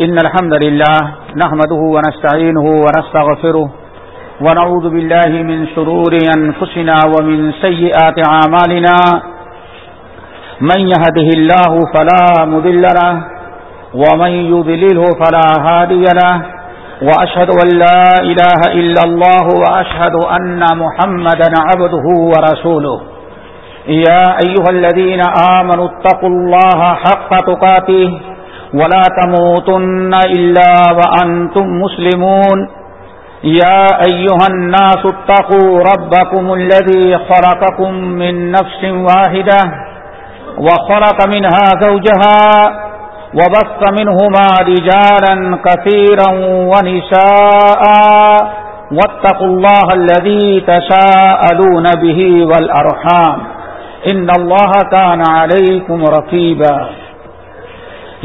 إن الحمد لله نحمده ونستعينه ونستغفره ونعوذ بالله من شرور أنفسنا ومن سيئات عامالنا من يهده الله فلا مذل له ومن يذلله فلا هادي له وأشهد أن لا إله إلا الله وأشهد أن محمدا عبده ورسوله يا أيها الذين آمنوا اتقوا الله حق تقاته ولا تموتن إلا وأنتم مسلمون. يا أيها الناس اتقوا ربكم الذي خلقكم من نفس واحدة وخلق منها زوجها وبث منهما رجالا كثيرا ونساء واتقوا الله الذي تساءلون به والأرحام. إن الله كان عليكم ركيبا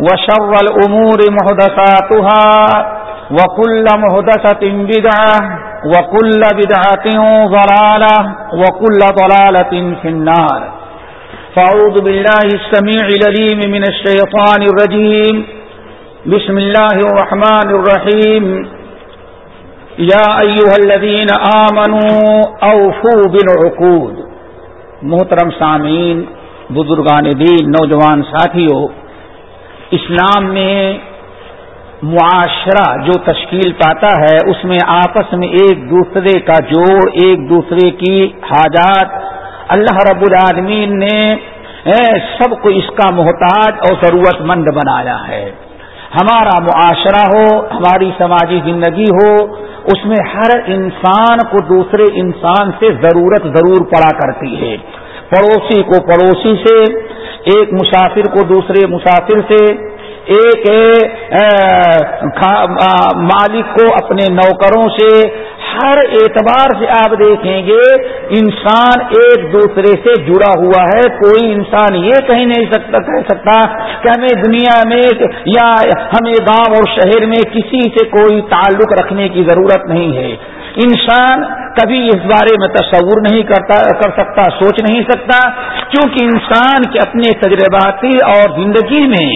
وشر الأمور محدثاتها وكل محدثة بدعة وكل بدعة ضلالة وكل ضلالة في النار. فأعوذ بالله السميع لليم من الشيطان الرجيم. بسم الله الرحمن الرحيم. يا أيها الذين آمنوا أوفوا بالعقود. محترم سامعین، بزرگان دین، نوجوان ساتھیوں اسلام میں معاشرہ جو تشکیل پاتا ہے، اس میں آپس میں ایک دوسرے کا جوڑ، ایک دوسرے کی حاجات۔ اللہ رب العالمین نے سب کو اس کا محتاج اور ضرورت مند بنایا ہے۔ ہمارا معاشرہ ہو، ہماری سماجی زندگی ہو، اس میں ہر انسان کو دوسرے انسان سے ضرورت ضرور پڑا کرتی ہے۔ پڑوسی کو پڑوسی سے ایک مسافر کو دوسرے مسافر سے، ایک مالک کو اپنے نوکروں سے ہر اعتبار سے آپ دیکھیں گے، انسان ایک دوسرے سے جڑا ہوا ہے، کوئی انسان یہ کہیں نہیں سکتا، کہہ سکتا کہ ہمیں دنیا میں یا ہمیں گاؤں اور شہر میں کسی سے کوئی تعلق رکھنے کی ضرورت نہیں ہے۔ انسان کبھی اس بارے میں تصور نہیں کرتا، کر سکتا، سوچ نہیں سکتا، کیونکہ انسان کے اپنے تجرباتی اور زندگی میں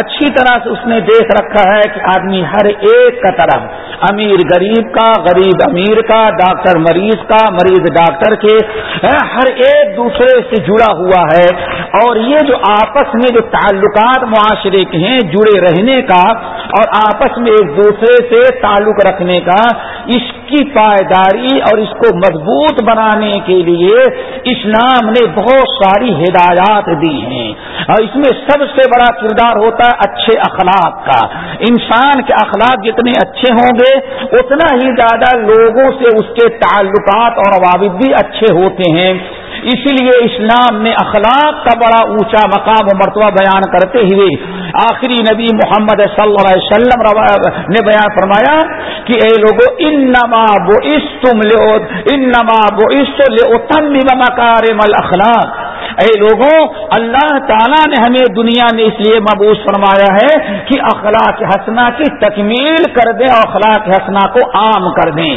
اچھی طرح سے اس نے دیکھ رکھا ہے کہ آدمی ہر ایک کا طرف، امیر غریب کا، غریب امیر کا، ڈاکٹر مریض کا، مریض ڈاکٹر کے ہر ایک دوسرے سے جڑا ہوا ہے۔ اور یہ جو آپس میں جو تعلقات معاشرے کے ہیں، جڑے رہنے کا اور آپس میں ایک دوسرے سے تعلق رکھنے کا، اس کی پائیداری اور اس کو مضبوط بنانے کے لیے اسلام نے بہت ساری ہدایات دی ہیں۔ اور اس میں سب سے بڑا کردار ہوتا ہے اچھے اخلاق کا۔ انسان کے اخلاق جتنے اچھے ہوں گے، اتنا ہی زیادہ لوگوں سے اس کے تعلقات اور روابط بھی اچھے ہوتے ہیں۔ اسی لیے اسلام میں اخلاق کا بڑا اونچا مقام و مرتبہ بیان کرتے ہوئے آخری نبی محمد صلی اللہ علیہ وسلم نے بیان فرمایا کہ اے لوگوں ان نما بو اس تم لو ان نما بو اس لے اتم مکار مل اخلاق اے لوگوں، اللہ تعالیٰ نے ہمیں دنیا میں اس لیے مبوس فرمایا ہے کہ اخلاق حسنا کی تکمیل کر دیں اور اخلاق حسنا کو عام کر دیں۔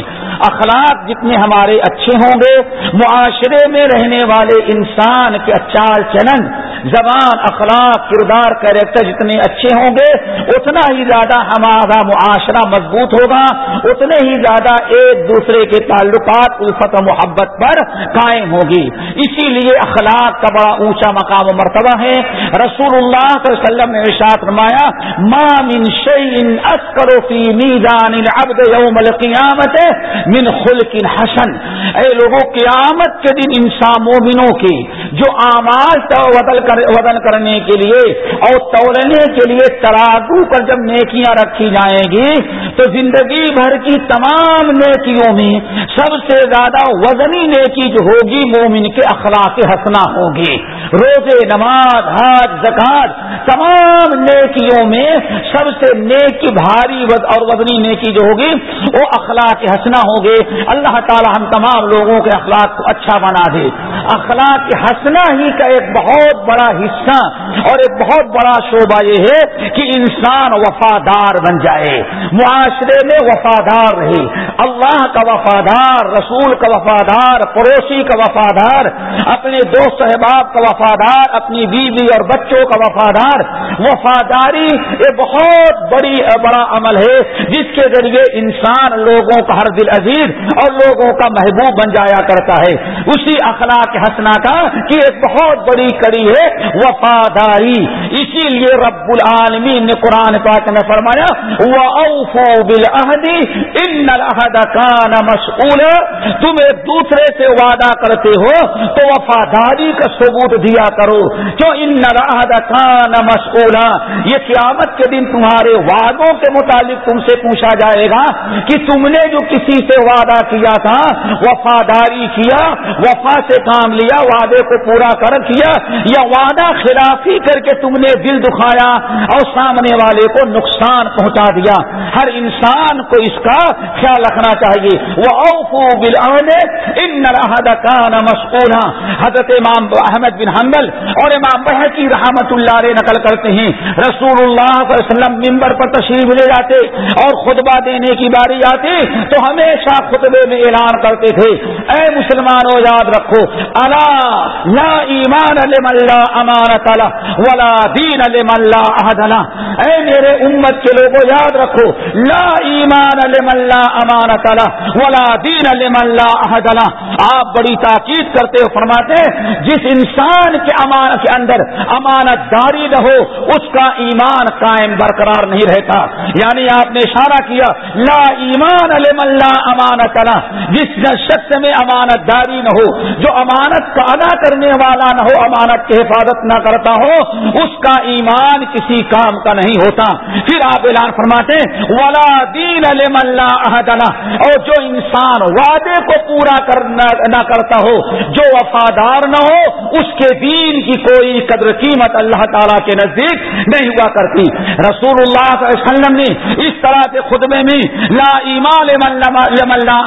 اخلاق جتنے ہمارے اچھے ہوں گے، معاشرے میں رہنے والے انسان کے چال چلن، زبان، اخلاق، کردار کریکٹر جتنے اچھے ہوں گے، اتنا ہی زیادہ ہمارا معاشرہ مضبوط ہوگا، اتنے ہی زیادہ ایک دوسرے کے تعلقات، الفت و محبت پر قائم ہوگی۔ اسی لیے اخلاق کا بڑا اونچا مقام و مرتبہ ہے۔ رسول اللہ صلی اللہ علیہ وسلم نے ارشاد فرمایا، ما من شیء اسکر فی میزان العبد یوم القیامت من خلق حسن. اے لوگوں قیامت کے دن انسان مومنوں کے، جو آماز وزن کرنے کے لیے اور توڑنے کے لیے تراگو پر جب نیکیاں رکھی جائیں گی، تو زندگی بھر کی تمام نیکیوں میں سب سے زیادہ وزنی نیکی جو ہوگی مومن کے اخلاق ہنسنا ہوگی۔ روزے، نماز ہاتھ زکات تمام نیکیوں میں سب سے نیکی، بھاری اور وزنی نیکی جو ہوگی، وہ اخلاق ہنسنا ہوگے اللہ تعالی ہم تمام لوگوں کے اخلاق کو اچھا بنا دے۔ اخلاق ہنسنا ہی کا ایک بہت بڑا حصہ اور ایک بہت بڑا شعبہ یہ ہے کہ انسان وفادار بن جائے، معاشرے میں وفادار رہے۔ اللہ کا وفادار، رسول کا وفادار، پڑوسی کا وفادار، اپنے دوست احباب کا وفادار، اپنی بیوی اور بچوں کا وفادار۔ وفاداری ایک بہت بڑی، بڑا عمل ہے، جس کے ذریعے انسان لوگوں کا ہر دل عزیز اور لوگوں کا محبوب بن جایا کرتا ہے۔ اسی اخلاق ہنسنا کا، کہ ایک بہت بڑی کڑی ہے، وفادار وفاداری اسی لیے رب العالمین نے قرآن پاک نے فرمایا اوفو بلحدی ان مسئول تم ایک دوسرے سے وعدہ کرتے ہو تو وفاداری کا ثبوت دیا کرو۔ جو ان کا مسئولہ یہ قیامت کے دن تمہارے وعدوں کے متعلق تم سے پوچھا جائے گا کہ تم نے جو کسی سے وعدہ کیا تھا، وفاداری کیا، وفا سے کام لیا، وعدے کو پورا کر کیا یا وعدہ خلافی کر کے تم نے دل دکھایا اور سامنے والے کو نقصان پہنچا دیا۔ ہر انسان کو اس کا خیال رکھنا چاہیے۔ وہ اوفو بل ان کان حضرت امام احمد بن حنبل اور امام بحقی رحمت اللہ نقل کرتے ہیں۔ رسول اللہ صلی اللہ علیہ وسلم ممبر پر تشریف لے جاتے اور خطبہ دینے کی باری آتی تو ہمیشہ خطبے میں اعلان کرتے تھے۔ اے مسلمانوں، یاد رکھو۔ اللہ لا ایمان اللہ امانت ولا دین عہد اے میرے امت کے لوگوں یاد رکھو، لا ایمان اللہ امانت ولا دین عہد آپ بڑی تاکید کرتے ہو فرماتے جس انسان کے امانت کے اندر امانت داری نہ ہو، اس کا ایمان قائم برقرار نہیں رہتا۔ یعنی آپ نے اشارہ کیا، لا ایمان اللہ امانت جس شخص میں امانت داری نہ ہو، جو امانت کا ادا کرنے والا نہ ہو، امانت کی حفاظت نہ کرتا ہو اس کا ایمان کسی کام کا نہیں ہوتا۔ پھر آپ اعلان فرماتے ولا دین اللہ اور جو انسان وعدے کو پورا کرنا نہ کرتا ہو، جو وفادار نہ ہو، اس کے دین کی کوئی قدر قیمت اللہ تعالیٰ کے نزدیک نہیں ہوا کرتی۔ رسول اللہ صلی اللہ علیہ وسلم نے اس طرح سے خطبے میں، لا ایمان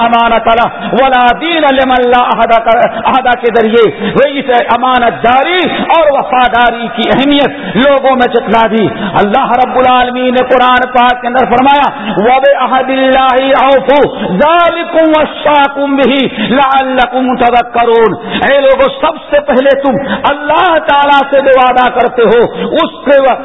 امانت ولا دین احدا کے ذریعے رئیس امانت داری اور وفاداری کی اہمیت لوگوں میں چتلا دی۔ اللہ رب العالمین نے قرآن پاک کے اندر فرمایا، وب احد اللہ ذالکم بھی اے لوگوں سب سے پہلے تم اللہ تعالیٰ سے جو وعدہ کرتے ہو۔ اس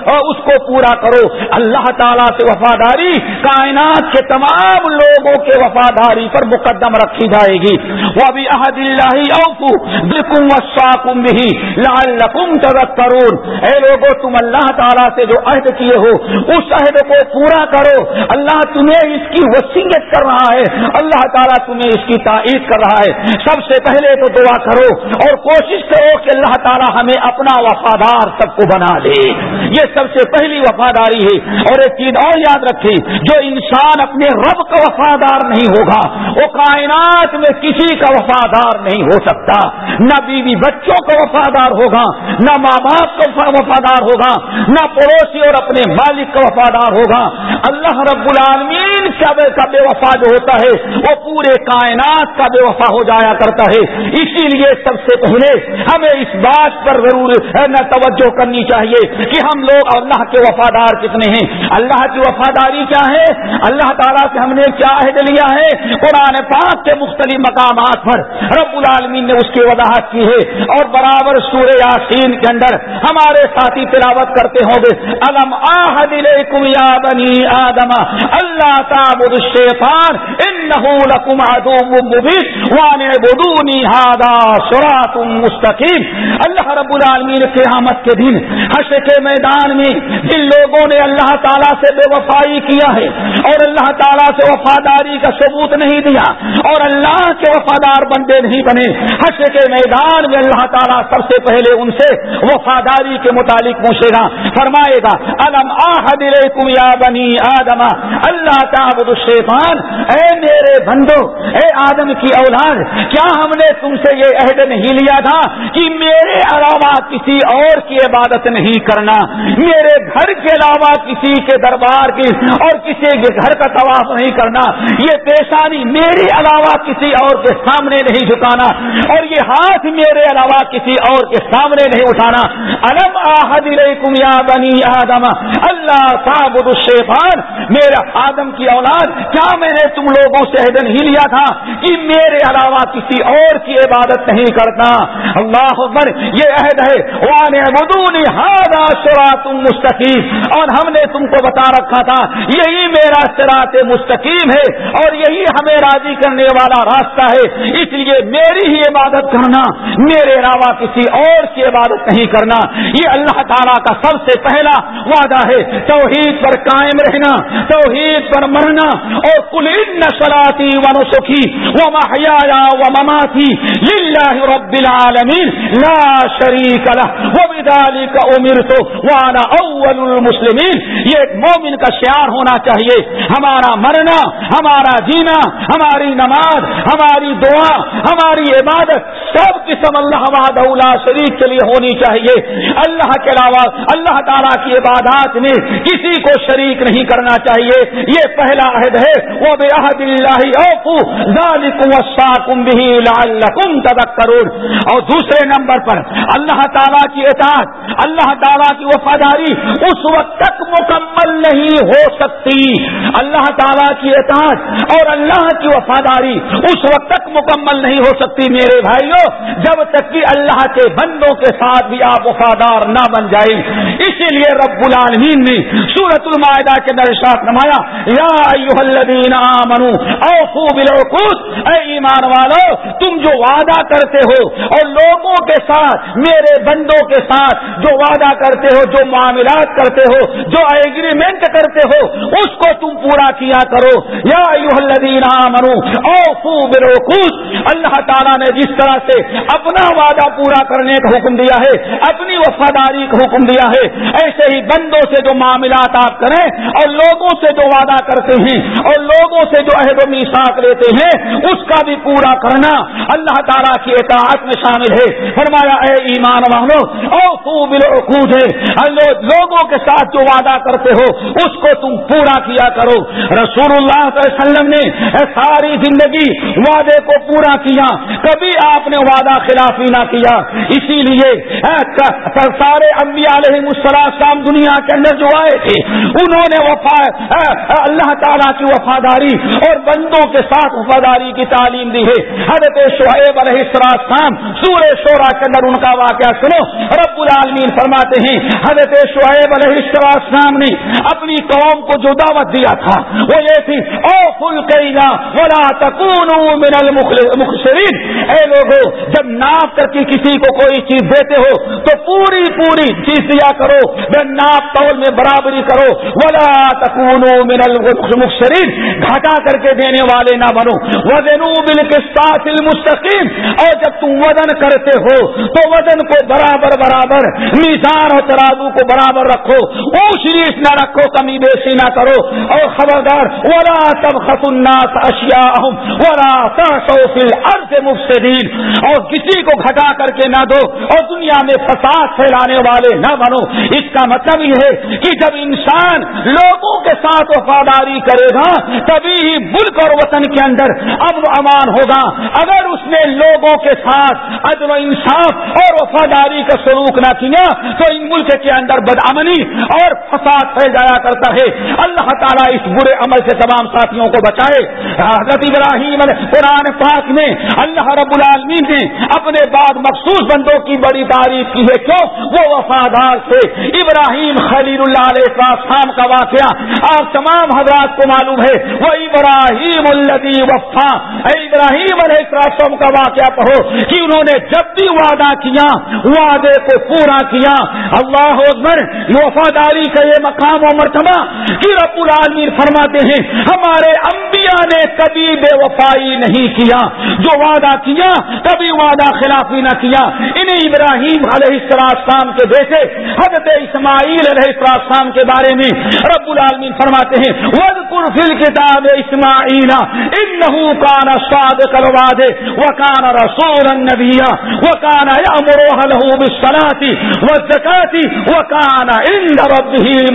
اس کو پورا کرو۔ اللہ تعالیٰ سے وفاداری کائنات کے تمام لوگوں کے وفاداری پر مقدم رکھی جائے گی۔ وہ ابھی احد اللہ اوفو بکم وشاکم بھی لال لکم ترون اے لوگوں تم اللہ تعالیٰ سے جو عہد کیے ہو، اس عہد کو پورا کرو۔ اللہ تمہیں اس کی وسیعت کر رہا ہے۔ اللہ تعالیٰ تمہیں اس کی تائید کر رہا ہے۔ سب سے پہلے تو دعا کرو اور کوشش کرو کہ اللہ تعالیٰ ہمیں اپنا وفادار سب کو بنا دے۔ یہ سب سے پہلی وفاداری ہے۔ اور ایک چیز اور یاد رکھے جو انسان اپنے رب کا وفادار نہیں ہوگا، وہ کائنات میں کسی کا وفادار نہیں ہو سکتا۔ نہ بیوی بچوں کا وفادار ہوگا، نہ ماں باپ کا وفادار ہوگا، نہ پڑوسی اور اپنے مالک کا وفادار ہوگا۔ اللہ رب العالمین کا بے وفا جو ہوتا ہے، وہ پورے کائنات کا بے وفا ہو جایا کرتا ہے۔ اسی لیے سب سے پہلے ہمیں اس بات پر ضرور نہ توجہ کرنی چاہیے کہ ہم لوگ اللہ کے وفادار کتنے ہیں۔ اللہ کی وفاداری کیا ہے؟ اللہ تعالیٰ سے ہم نے کیا عہد لیا ہے؟ قرآن پاک کے مختلف مقامات پر رب العالمین نے اس کی وضاحت کی ہے۔ اور برابر سورہ یاسین کے اندر ہمارے ساتھی تلاوت کرتے ہوں گے۔ الم آحد یا بنی آدم، اللہ تعبد الشیطان انه اللہ رب العالمین قیامت کے دن، حشر کے میدان میں جن لوگوں نے اللہ تعالیٰ سے بے وفائی کیا ہے، اور اللہ تعالیٰ سے وفاداری کا ثبوت نہیں دیا، اور اللہ کے وفادار بندے نہیں بنے۔ حشر کے میدان میں اللہ تعالیٰ سب سے پہلے ان سے وفاداری کے متعلق پوچھے گا، فرمائے گا، الم آحد یا بنی اللہ تعبد الشیطان؟ اے میرے بندو، اے آدم کی اولاد، کیا ہم نے تم سے یہ عہد نہیں لیا تھا کہ میرے علاوہ کسی اور کی عبادت نہیں کرنا؟ میرے گھر کے علاوہ کسی کے دربار کی اور کسی کے گھر کا طواف نہیں کرنا؟ یہ پیشانی میرے علاوہ کسی اور کے سامنے نہیں جھکانا، اور یہ ہاتھ میرے علاوہ کسی اور کے سامنے نہیں اٹھانا۔ الم آحد یا بنی آدم، اللہ تعبد الشیطان، میرا آدم کی اولاد، کیا میں نے تم لوگوں سے عہد نہیں لیا تھا کہ میرے علاوہ کسی اور کی عبادت نہیں کرتا۔ اللہ اکبر، یہ عہد ہے۔ تم مستقیم اور ہم نے تم کو بتا رکھا تھا، یہی میرا سرات مستقیم ہے اور یہی ہمیں راضی کرنے والا راستہ ہے۔ اس لیے میری ہی عبادت کرنا، میرے علاوہ کسی اور کی عبادت نہیں کرنا۔ یہ اللہ تعالیٰ کا سب سے پہلا وعدہ ہے۔ توحید پر قائم رہنا، توحید پر مرنا۔ اور کل سلاتی ون سخی وہ محیا و مماتی رب العالمین لا شریک له. وبذلك امرت وانا اول المسلمین یہ ایک مومن کا شعار ہونا چاہیے. ہمارا مرنا، ہمارا جینا، ہماری نماز، ہماری دعا، ہماری عبادت سب قسم اللہ وحدہ شریف کے لیے ہونی چاہیے۔ اللہ کے علاوہ اللہ تعالیٰ کی عبادات میں کسی کو شریک نہیں کرنا چاہیے۔ یہ پہلا عہد ہے۔ وہ بے عہد اللہ اوفو۔ ذالکم بھی لعلکم تذکرون۔ اور دوسرے نمبر پر اللہ تعالیٰ کی اطاعت، اللہ تعالیٰ کی وفاداری اس وقت تک مکمل نہیں ہو سکتی۔ اللہ تعالیٰ کی اطاعت اور اللہ کی وفاداری اس وقت تک مکمل نہیں ہو سکتی۔ میرے بھائیوں جب تک کہ اللہ کے بندوں کے ساتھ بھی آپ وفادار نہ بن جائیں۔ اسی لیے رب العالمین نے سورت المائدہ کے درشات نمایا یا الذین آمنو اوفو بالعقود اے ایمان والو، تم جو وعدہ کرتے ہو اور لوگوں کے ساتھ، میرے بندوں کے ساتھ جو وعدہ کرتے ہو، جو معاملات کرتے ہو، جو ایگریمنٹ کرتے ہو، اس کو تم پورا کیا کرو۔ یا منو او اللہ تعالیٰ نے جس طرح سے اپنا وعدہ پورا کرنے کا حکم دیا ہے، اپنی وفاداری کا حکم دیا ہے۔ ایسے ہی بندوں سے جو معاملات آپ کریں اور لوگوں سے جو وعدہ کرتے ہیں اور لوگوں سے جو عہد و میساک لیتے ہیں، اس کا بھی پورا کرنا اللہ تعالیٰ کی اطاعت میں شامل ہے۔ فرمایا، اے ایمان والو، او خوب ہے لوگوں کے ساتھ جو وعدہ کرتے ہو، اس کو تم پورا کیا کرو۔ رسول اللہ صلی اللہ علیہ وسلم نے ساری زندگی وعدے کو پورا کیا۔ کبھی آپ نے وعدہ خلافی نہ کیا۔ اسی لیے سارے انبیاء علیہ السلام دنیا کے اندر جو آئے تھے، انہوں نے وفا اللہ تعالیٰ کی وفاداری اور بندوں کے ساتھ وفاداری کی تعلیم دی ہے۔ حضرت شعیب علیہ السلام سورہ شورا کے اندر ان کا واقعہ سنو۔ رب العالمین فرماتے ہیں، حضرت شعیب علیہ السلام نے اپنی قوم کو جو دعوت دیا تھا، وہ یہ تھی او فل ولا من المخسرین اے لوگو جب ناپ کر کے کسی کو کوئی چیز دیتے ہو، تو پوری پوری چیز دیا کرو جب ناپ تول میں برابری کرو۔ ولا تکونو من المخسرین گھٹا کر کے دینے والے نہ بنو۔ وزنو بالقسطاس المستقیم اور جب تم وزن کرتے ہو، تو وزن کو برابر برابر، میزان اور ترازو کو برابر رکھو۔ اونچ نیچ نہ رکھو، کمی بیشی نہ کرو۔ اور خبردار ورا تب خطنات اشیا ورا فل ارض اور کسی کو گھٹا کر کے نہ دو اور دنیا میں فساد پھیلانے والے نہ بنو۔ اس کا مطلب یہ ہے کہ جب انسان لوگوں کے ساتھ وفاداری کرے گا، تبھی ہی ملک اور وطن کے اندر اب امان ہوگا۔ اگر اس نے لوگوں کے ساتھ عدل و انصاف اور وفاداری کا سلوک نہ کیا، تو ان ملک کے اندر بدامنی اور فساد پھیل جایا کرتا ہے۔ اللہ تعالیٰ اس برے عمل سے تمام ساتھیوں کو بچائے۔ حضرت ابراہیم قرآن پاک میں اللہ اللہ رب العالمین نے اپنے بعد مخصوص بندوں کی بڑی تعریف کی ہے۔ کیوں؟ وہ وفادار تھے۔ ابراہیم خلیل اللہ علیہ السلام کا واقعہ آپ تمام حضرات کو معلوم ہے۔ وہ ابراہیم الدی وفا۔ ابراہیم علیہ السلام کا واقعہ پڑھو کہ انہوں نے جب بھی وعدہ کیا، وعدے کو پورا کیا۔ اللہ اکبر وفاداری کا یہ مقام و مرتبہ کہ رب العالمین فرماتے ہیں، ہمارے انبیاء نے کبھی بے وفائی نہیں کیا۔ جو وعدہ کیا کبھی وعدہ خلافی نہ کیا۔ انہیں ابراہیم علیہ السلام کے بیٹے، حضرت اسماعیل علیہ السلام کے بارے میں رب العالمین فرماتے ہیں ود پور فل کتاب اسماعیل ان کان ساد کرواد وہ کان رسول نبیا وہ کان امروہ لہو بسلاتی وہ زکاتی وہ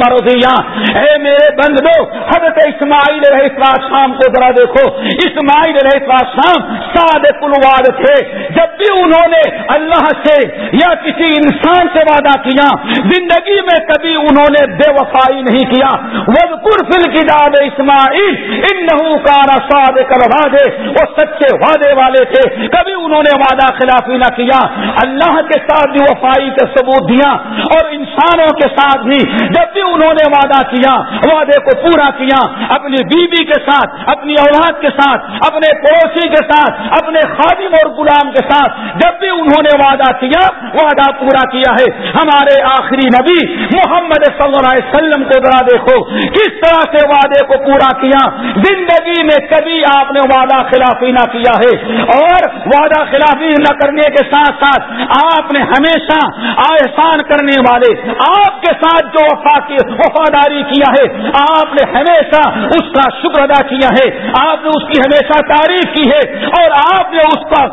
مرضیا اے میرے بندو، حضرت اسماعیل علیہ السلام کو ذرا دیکھو۔ اسماعیل علیہ السلام ساد الواد تھے۔ جب بھی انہوں نے اللہ سے یا کسی انسان سے وعدہ کیا، زندگی میں کبھی انہوں نے بے وفائی نہیں کیا۔ وزقر فل کی اسماعیل ان کارا ساد کر وعدے وہ سچے وعدے والے تھے۔ کبھی انہوں نے وعدہ خلافی نہ کیا۔ اللہ کے ساتھ بھی وفائی کا ثبوت دیا اور انسانوں کے ساتھ بھی۔ جب بھی انہوں نے وعدہ کیا، وعدے کو پورا کیا، اپنی بیوی کے ساتھ، اپنی اولاد کے ساتھ، اپنے پڑوسی کے ساتھ، اپنے خادم اور غلام کے ساتھ جب بھی انہوں نے وعدہ کیا، وعدہ پورا کیا ہے۔ ہمارے آخری نبی محمد صلی اللہ علیہ وسلم کو ذرا دیکھو، کس طرح سے وعدے کو پورا کیا۔ زندگی میں کبھی آپ نے وعدہ خلافی نہ کیا ہے۔ اور وعدہ خلافی نہ کرنے کے ساتھ ساتھ آپ نے ہمیشہ احسان کرنے والے، آپ کے ساتھ جو وفا کی وفاداری کیا ہے؟ آپ نے ہمیشہ اس کا شکر ادا کیا ہے۔ آپ نے اس کی ہمیشہ تعریف کی ہے اور آپ نے اس کا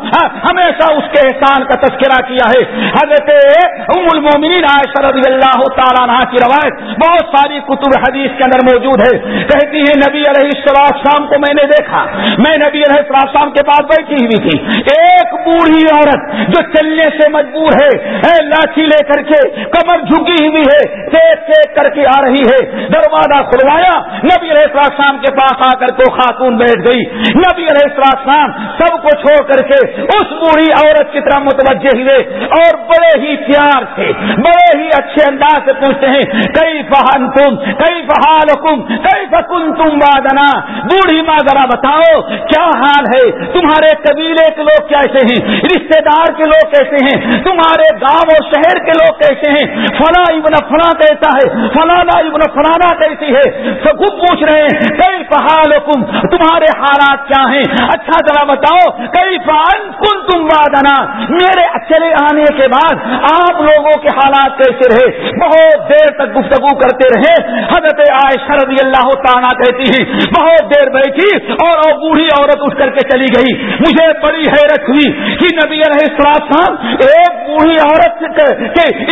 ہمیشہ اس کے احسان کا تذکرہ کیا ہے۔ حضرت ام المومنین عائشہ رضی اللہ تعالیٰ عنہ کی روایت بہت ساری کتب حدیث کے اندر موجود ہے۔ کہتی ہے نبی علیہ السلام شام کو میں نے دیکھا۔ میں نبی علیہ السلام شام کے پاس بیٹھی ہوئی تھی۔ ایک بوڑھی عورت جو چلنے سے مجبور ہے لاٹھی لے کر کے، کمر جھکی ہوئی ہے۔ دیکھ دیکھ کر کے آ رہی ہے۔ دروازہ کھلوایا۔ نبی علیہ السلام کے پاس آ کر کے خاتون بیٹھ گئی۔ نبی علیہ السلام سب کو چھوڑ کر کے اس بوڑھی عورت کی طرح متوجہ ہوئے اور بڑے ہی پیار سے، بڑے ہی اچھے انداز سے پوچھتے ہیں کئی فہن تم کئی فہال حکم کئی فکن تم بادنا بوڑھی ماں ذرا بتاؤ، کیا حال ہے؟ تمہارے قبیلے کے لوگ کیسے ہیں؟ رشتے دار کے لوگ کیسے ہیں؟ تمہارے گاؤں اور شہر کے لوگ کیسے ہیں؟ فلاں ابن فلاں کیسا ہے فلانا ابن فلانا کیسی ہے؟ سب پوچھ رہے ہیں، کئی پہاڑ حکم تمہارے حالات کیا ہیں؟ اچھا ذرا بتاؤ، کئی فان کن تم وادنا میرے چلے آنے کے بعد آپ لوگوں کے حالات کیسے رہے؟ بہت دیر تک گفتگو کرتے رہے۔ حضرت عائشہ رضی اللہ تعالیٰ کہتی ہیں، بہت دیر بیٹھی اور وہ بوڑھی عورت اٹھ کر کے چلی گئی۔ مجھے بڑی حیرت ہوئی کہ نبی علیہ السلام ایک بوڑھی عورت کے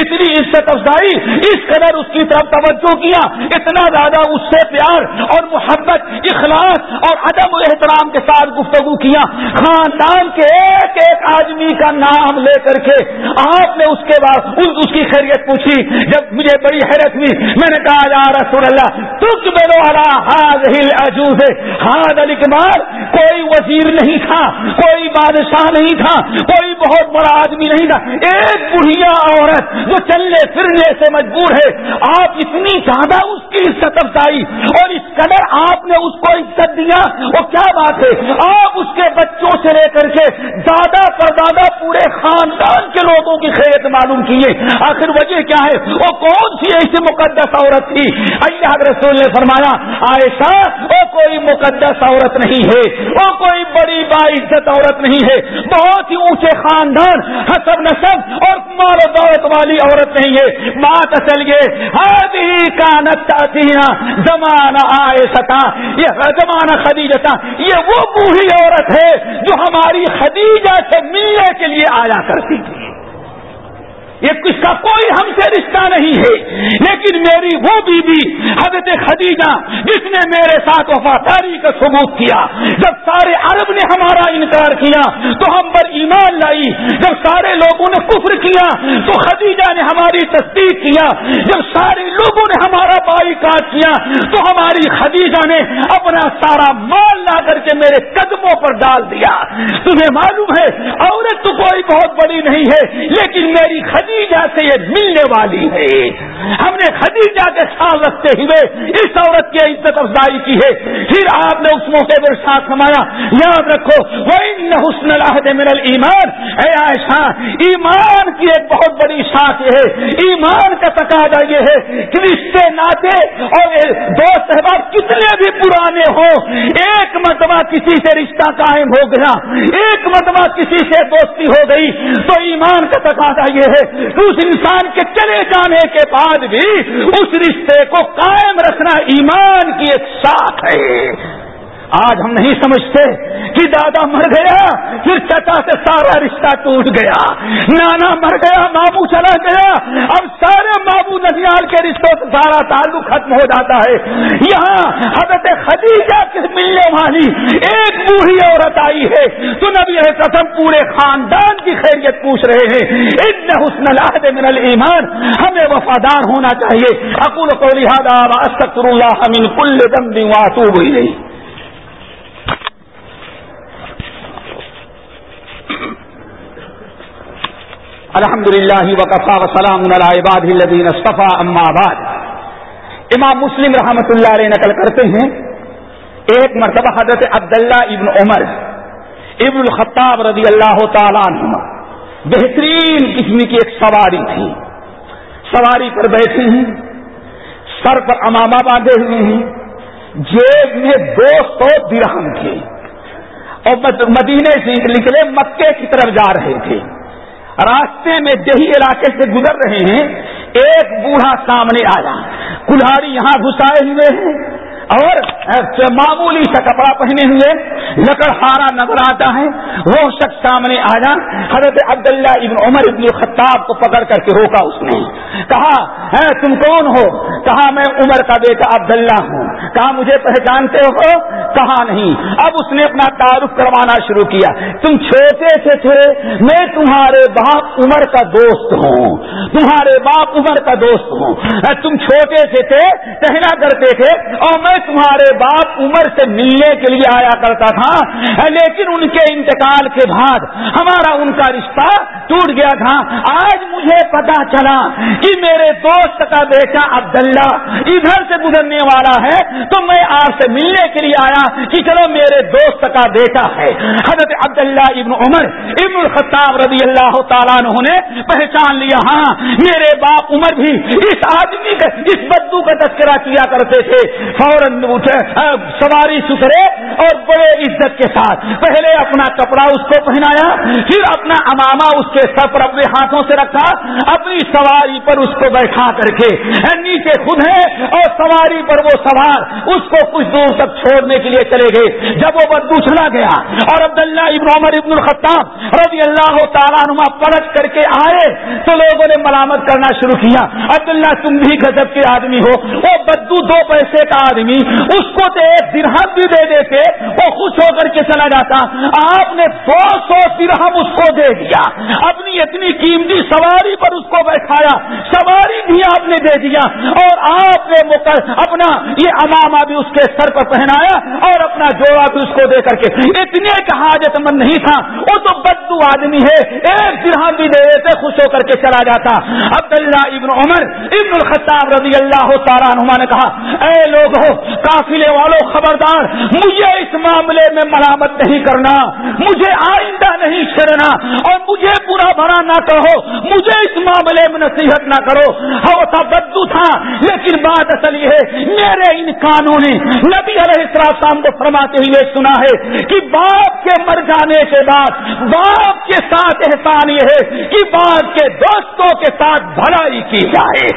اتنی عزت افزائی، اس قدر اس کی طرف توجہ کیا، اتنا زیادہ اس سے پیار اور محبت، اخلاص اور ادب احترام کے ساتھ گفتگو کیا۔ خاندان کے ایک ایک آدمی کا نام لے کر کے آپ نے اس کے بعد اس کی خیریت پوچھی، جب مجھے بڑی حیرت ہوئی۔ میں نے کہا، یا رسول اللہ تک میرو ہاد ہل عجوز ہاد علی کمار کوئی وزیر نہیں تھا، کوئی بادشاہ نہیں تھا، کوئی بہت بڑا آدمی نہیں تھا۔ ایک بڑھیا عورت جو چلنے پھرنے سے مجبور ہے، آپ اتنی زیادہ اس کی عزت افزائی اور اس قدر آپ نے اس کو عزت دیا۔ وہ کیا بات ہے؟ آپ اس کے بچوں سے لے کر کے زیادہ پر زیادہ پورے خاندان کے لوگوں کی خیریت معلوم کیے آخر وجہ کیا ہے؟ وہ کون سی ایسی مقدس عورت تھی؟ اللہ رسول نے فرمایا، عائشہ، وہ کوئی مقدس عورت نہیں ہے۔ وہ کوئی بڑی باعزت عورت نہیں ہے۔ بہت ہی اونچے خاندان، حسب نصب اور مال و دولت والی عورت نہیں ہے۔ بات اصل یہ کا نتینا زمانہ آئے ستا یہ زمانہ خدیجہ یہ وہ بوڑھی عورت ہے جو ہماری خدیجہ سے ملنے کے لیے آیا کرتی تھی۔ یہ کس کا کوئی ہم سے رشتہ نہیں ہے۔ لیکن میری وہ بیوی، حضرت خدیجہ، جس نے میرے ساتھ وفاداری کا ثبوت کیا، جب سارے عرب نے ہمارا انکار کیا، تو ہم پر ایمان لائی۔ جب سارے لوگوں نے کفر کیا، تو خدیجہ نے ہماری تصدیق کیا۔ جب سارے لوگوں نے ہمارا بائی کاٹ کیا، تو ہماری خدیجہ نے اپنا سارا مال لا کر کے میرے قدموں پر ڈال دیا۔ تمہیں معلوم ہے، عورت تو کوئی بہت بڑی نہیں ہے، لیکن میری خدیجہ خدیجہ سے یہ ملنے والی ہے۔ ہم نے خدیجہ کے ساتھ رکھتے ہوئے اس عورت کی عزت افزائی کی ہے۔ پھر آپ نے اس موقع پر ساتھ نمایا یاد رکھو وہ حسن من ایمان اے عائشہ، ایمان کی ایک بہت بڑی شاخ ہے۔ ایمان کا تقاضا یہ ہے کہ رشتے، ناطے اور دوست احباب کتنے بھی پرانے ہوں، ایک مرتبہ کسی سے رشتہ قائم ہو گیا، ایک مرتبہ کسی سے دوستی ہو گئی، تو ایمان کا تقاضا یہ ہے۔ اس انسان کے چلے جانے کے بعد بھی اس رشتے کو قائم رکھنا ایمان کی ایک ساتھ ہے۔ آج ہم نہیں سمجھتے کہ دادا مر گیا، پھر چچا سے سارا رشتہ ٹوٹ گیا۔ نانا مر گیا، بابو چلا گیا۔ اب سارے بابو نسیال کے رشتوں سے سارا تعلق ختم ہو جاتا ہے۔ یہاں حضرت خدیجہ کے ملنے والی ایک بوڑھی عورت آئی ہے۔ تو نبی قسم پورے خاندان کی خیریت پوچھ رہے ہیں۔ اتنے حسن الحد من الایمان، ہمیں وفادار ہونا چاہیے۔ اکول کو لہٰذا اللہ من کل دم واتوب الیہ۔ الحمد للہ وقفا وسلام الدین صفا اما آباد امام مسلم رحمت اللہ علیہ نقل کرتے ہیں۔ ایک مرتبہ حضرت عبداللہ ابن عمر ابن الخطاب رضی اللہ تعالیٰ عنہ بہترین قسم کی ایک سواری تھی۔ سواری پر بیٹھی ہیں۔ سر پر امامہ باندھے ہوئے ہیں۔ جیب میں دو سو درہم تھے۔ اور مدینے سے نکلے مکے کی طرف جا رہے تھے۔ راستے میں دیہی علاقے سے گزر رہے ہیں، ایک بوڑھا سامنے آیا۔ کلاڑی یہاں گھسائے ہوئے ہیں اور معمولی سا کپڑا پہنے ہوئے لکڑ ہارا نظر آتا ہے۔ وہ شخص سامنے آیا۔ حضرت عبداللہ ابن عمر ابن خطاب کو پکڑ کر کے روکا اس نے۔ کہا تم کون ہو؟ کہا میں عمر کا بیٹا عبداللہ ہوں؟ کہا مجھے پہچانتے ہو؟ کہا نہیں۔ اب اس نے اپنا تعارف کروانا شروع کیا۔ تم چھوٹے سے تھے، میں تمہارے باپ عمر کا دوست ہوں۔ تمہارے باپ عمر کا دوست ہوں۔ تم چھوٹے سے تھے، کہنا کرتے تھے، اور میں تمہارے باپ عمر سے ملنے کے لیے آیا کرتا تھا۔ لیکن ان کے انتقال کے بعد ہمارا ان کا رشتہ ٹوٹ گیا تھا۔ آج مجھے پتا چلا کہ میرے دوست کا بیٹا عبداللہ اللہ ادھر سے گزرنے والا ہے تو میں آپ سے ملنے کے لیے آیا کہ چلو میرے دوست کا بیٹا ہے۔ حضرت عبداللہ ابن عمر ابن الخطاب رضی اللہ تعالیٰ نے پہچان لیا ہاں میرے باپ عمر بھی اس آدمی کا اس بدو کا تذکرہ کیا کرتے تھے۔ فوراً سواری ستھرے اور بڑے عزت کے ساتھ پہلے اپنا کپڑا اس کو پہنایا، پھر اپنا اماما اس کے سر پر اپنے ہاتھوں سے رکھا، اپنی سواری پر اس کو بیٹھا کر کے نیچے خود ہے اور سواری پر وہ سوار اس کو کچھ دور تک چھوڑنے کے لیے چلے گئے۔ جب وہ بدو چلا گیا اور عبداللہ ابن عمر ابن الخطاب رضی اللہ تعالیٰ نما پلٹ کر کے آئے تو لوگوں نے ملامت کرنا شروع کیا۔ عبداللہ تم بھی گزب کے آدمی ہو، وہ بدو دو پیسے کا آدمی، اس کو تو ایک درہم بھی دے دیتے، وہ خوش ہو کر کے چلا جاتا۔ آپ نے سو سو درہم اس کو دے دیا۔ اپنی اتنی قیمتی سواری پر اس کو بیٹھایا، سواری بھی آپ نے دے دیا اور آپ نے اپنا یہ امامہ بھی اس کے سر پر پہنایا اور اپنا جوڑا بھی اس کو دے کر کے۔ اتنے کا حاجت مند نہیں تھا۔ وہ تو بدو آدمی ہے۔ ایک درہم بھی دے دیتے، خوش ہو کر کے چلا جاتا۔ عبداللہ ابن عمر، ابن الخطاب رضی اللہ تعالیٰ عنہ نے کہا، اے لوگ ہو، قافلے والوں خبردار، مجھے اس معاملے میں ملامت نہیں کرنا، مجھے آئندہ نہیں چھڑنا اور مجھے برا برا نہ کہو مجھے اس معاملے میں نصیحت نہ کرو۔ ہاں، ہوتا بدو تھا، لیکن بات اصل یہ ہے، میرے ان کانوں نے نبی علیہ السلام کو فرماتے ہوئے سنا ہے کہ باپ کے مر جانے کے بعد باپ کے ساتھ احسان یہ ہے کہ باپ کے دوستوں کے ساتھ بھلائی کی جائے۔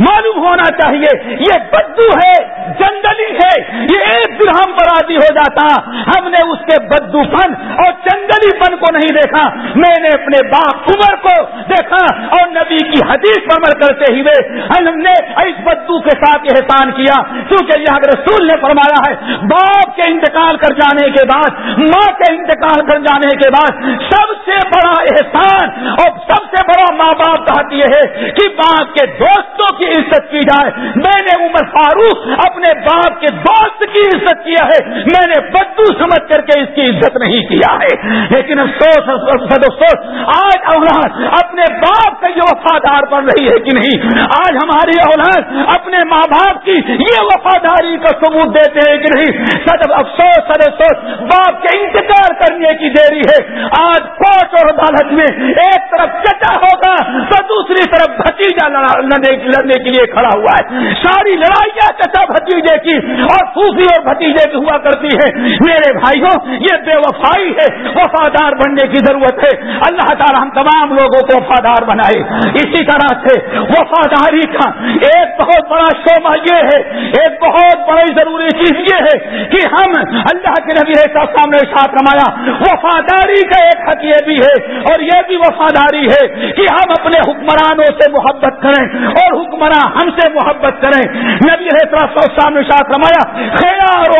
معلوم ہونا چاہیے۔ یہ بدو ہے، جنگلی ہے۔ یہ ایک درہم پر آدھی ہو جاتا۔ ہم نے اس کے بدو پن اور چند جنگلی پن کو نہیں دیکھا۔ میں نے اپنے باپ عمر کو دیکھا اور نبی کی حدیث پر عمل کرتے ہوئے ہم نے اس بدو کے ساتھ احسان کیا۔ کیونکہ یہ رسول نے فرمایا ہے، باپ کے انتقال کر جانے کے بعد، ماں کے انتقال کر جانے کے بعد سب سے بڑا احسان اور سب سے بڑا ماں باپ کا حق یہ ہے کہ باپ کے دوستوں کی عزت کی جائے۔ میں نے عمر فاروق اپنے باپ کے دوست کی عزت کیا ہے۔ میں نے بدو سمجھ کر کے اس کی عزت نہیں کیا ہے۔ لیکن افسوس افسوس آج اولاد اپنے باپ کا یہ وفادار بن رہی ہے کہ نہیں؟ آج ہماری اولاد اپنے ماں باپ کی یہ وفاداری کا ثبوت دیتے ہیں کہ نہیں؟ سد افسوس سد افسوس، باپ کے انتظار کرنے کی دیری ہے۔ آج کوٹ اور عدالت میں ایک طرف چچا ہوگا تو دوسری طرف بھتیجا لڑنے کے لیے کھڑا ہوا ہے۔ ساری لڑائیاں چچا بھتیجے کی اور پھوسی اور بھتیجے کی ہوا کرتی ہے۔ میرے بھائیوں، یہ بے وفائی ہے، وفادار بننے کی ضرورت ہے۔ اللہ تعالیٰ ہم تمام لوگوں کو وفادار بنائے۔ اسی طرح سے وفاداری کا ایک بہت بڑا شعبہ یہ ہے، ایک بہت بڑی ضروری چیز یہ ہے کہ ہم اللہ کے نبی سامنے ساتھ رمایا وفاداری کا ایک حق یہ بھی ہے، اور یہ بھی وفاداری ہے کہ ہم اپنے حکمرانوں سے محبت کریں اور حکمراں ہم سے محبت کریں۔ نبی سامنے ساتھ رمایا خیار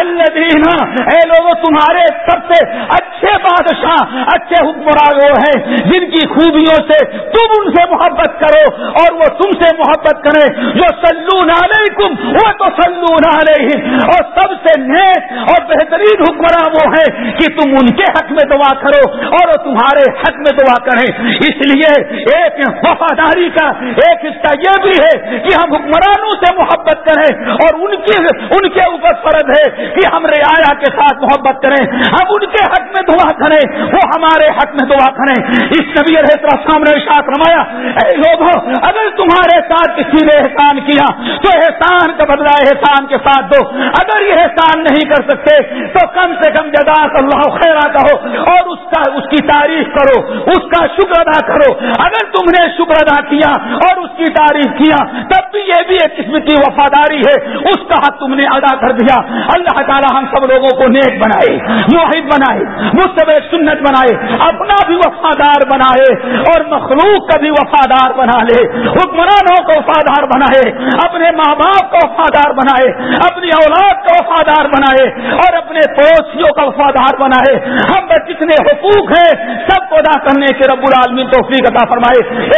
اللہ دینا اے لوگوں تمہارے سب سے اچھے بادشاہ، اچھے حکمران وہ ہیں، جن کی خوبیوں سے تم ان سے محبت کرو اور وہ تم سے محبت کریں۔ جو سلون علیکم وہ تو سلون علیہ۔ اور سب سے نیک اور بہترین حکمراں وہ ہیں کہ تم ان کے حق میں دعا کرو اور وہ تمہارے حق میں دعا کریں۔ اس لیے ایک وفاداری کا، ایک حصہ یہ بھی ہے کہ ہم حکمرانوں سے محبت کریں اور ان کی ان کے اوپر فرض ہے کہ ہم رعایا کے ساتھ محبت کریں، ہم ان کے حق میں دعا کریں، وہ ہمارے حق میں دعا کریں۔ اس نبی رہتا سامنے ساتھ رمایا اے لوگوں، اگر تمہارے ساتھ کسی نے احسان کیا، تو احسان کا بدلا احسان کے ساتھ دو۔ اگر یہ احسان نہیں کر سکتے، تو کم سے کم جداس اللہ خیرا کہو اور اس کا، اس کی تعریف کرو، اس کا شکر ادا کرو۔ اگر تم نے شکر ادا کیا اور اس کی تعریف کیا، تب بھی یہ بھی ایک قسم کی وفاداری ہے، اس کا حق تم نے ادا کر دیا۔ اللہ تعالی ہم سب لوگوں کو نیک بنائے موہد بنائے مستب سنت بنائے، اپنا بھی وفادار بنائے اور مخلوق کا بھی وفادار بنا لے۔ حکمرانوں کو وفادار بنائے، اپنے ماں باپ کو وفادار بنائے، اپنی اولاد کو وفادار بنائے اور اپنے پڑوسیوں کا وفادار بنائے۔ ہم پر جتنے حقوق ہیں، سب کو ادا کرنے کے رب العالمین توفیق عطا فرمائے۔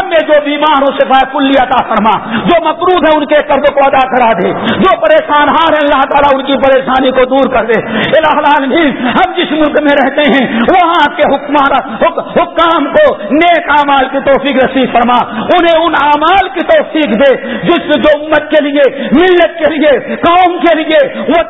ہم نے جو بیمار ہو سکا کلی عطا فرما۔ جو مقروض ہے ان کے قرض کو ادا کرا دے۔ جو پریشان ہار ہے اللہ تعالیٰ ان کی پریشانی کو دور کر دے۔ العالمین، ہم جس ملک میں رہتے ہیں، وہاں کے حکمار حکام کو نیک امال کی توفیق رسید فرما۔ انہیں ان اعمال کی توفیق دے، جس جو امت کے لیے، ملت کے لیے، قوم کے لیے وہ